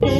கன்னி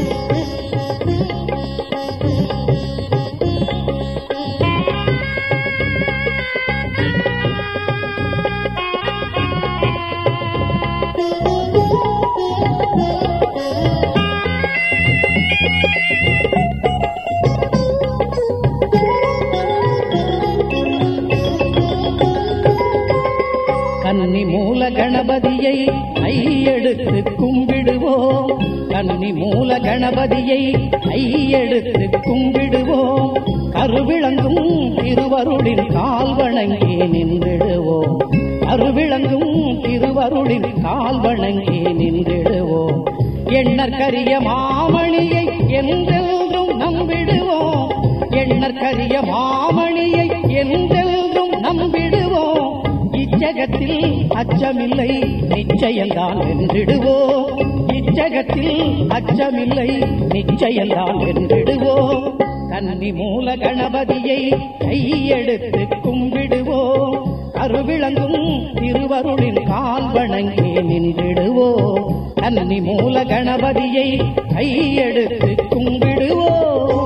மூல கணபதியை கையெடுத்து கும்பிடுவோம். கன்னி மூல கணபதியை கையெடுத்து கும்பிடுவோம். கருவிளங்கும் திருவருளின் கால் வணங்கி நின்றிடுவோம். கருவிளங்கும் திருவருளின் கால் வணங்கி நின்றிடுவோம். எண்ணற்கரிய மாமணியை என்றென்றும் நம்பிடுவோம். எண்ணற்கரிய மாமணியை என்றென்றும் நம்பிடுவோம். இச்சகத்தில் அச்சமில்லை நிச்சயம்தான் வென்றிடுவோம். இச்சகத்தில் அச்சமில்லை நிச்சயம்தான் வென்றிடுவோம் கன்னி மூல கணபதியை கையெடுத்து கும்பிடுவோம் அருவிளங்கும் திருவருளின் கால் வணங்கி நின்றிடுவோம் கன்னி மூல கணபதியை கையெடுத்து கும்பிடுவோம்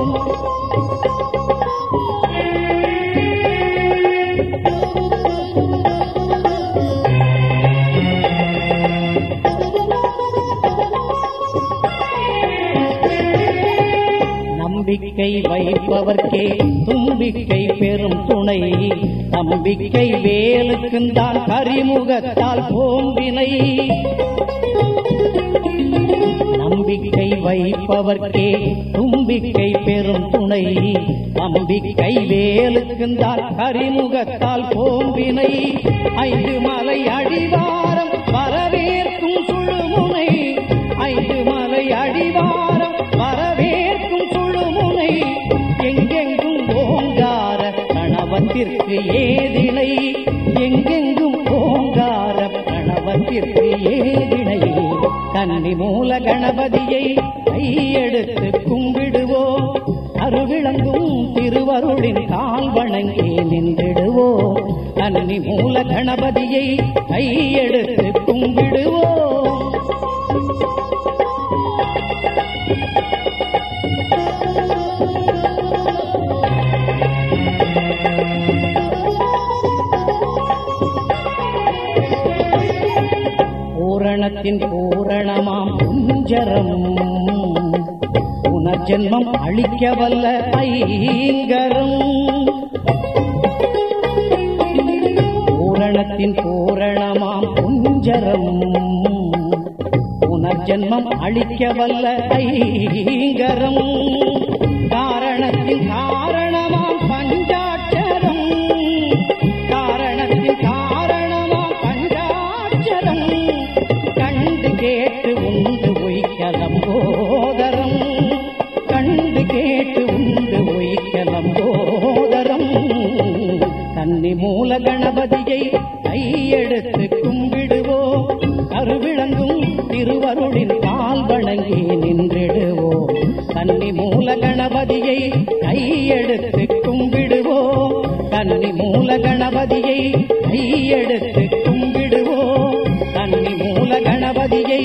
நம்பிக்கை வைப்பவர்க்கே தும்பிக்கை பெரும் துணை. நம்பிக்கை வேலுக்குந்தான் கரிமுகத்தால் போம்பினை. நம்பிக்கை வைப்பவர்க்கே தும்பிக்கை பெரும் துணை. நம்பிக்கை வேலுக்குந்தான் கரிமுகத்தால் போம்பினை. ஐந்து மலை அடிவாரம் கணவத்திற்கு ஏதினை எங்கெங்கும் ஓங்கார கணவத்திற்கு ஏதினை. தன்னி மூல கணபதியை கையெடுத்து கும்பிடுவோம் அருவிளங்கும் திருவருளின் கால் வணங்கி நின்றிடுவோம் தன்னி மூல கணபதியை கையெடுத்து கும்பிடுவோம் உலகத்தின் பூரணமாம் குஞ்சரம். புனர்ஜென்மம் அளிக்க வல்ல ஐங்கரம். பூரணத்தின் பூரணமாம் குஞ்சரம். புனர்ஜென்மம் அளிக்க வல்ல ஐங்கரம். காரணத்தின் காரணமாம் கேட்டு உண்டு உய்க்கலம் போதரம் கண்டு கேட்டு உண்டு உய்க்கலம் போதரம் தன்னி மூல கணபதியை கையெடுத்து கும்பிடுவோ. கருவிளங்கும் திருவருளின் கால் வணங்கி நின்றிடுவோ. தன்னி மூல கணபதியை கையெடுத்து கும்பிடுவோ. தன்னி மூல கணபதியை கையெடுத்து நதியை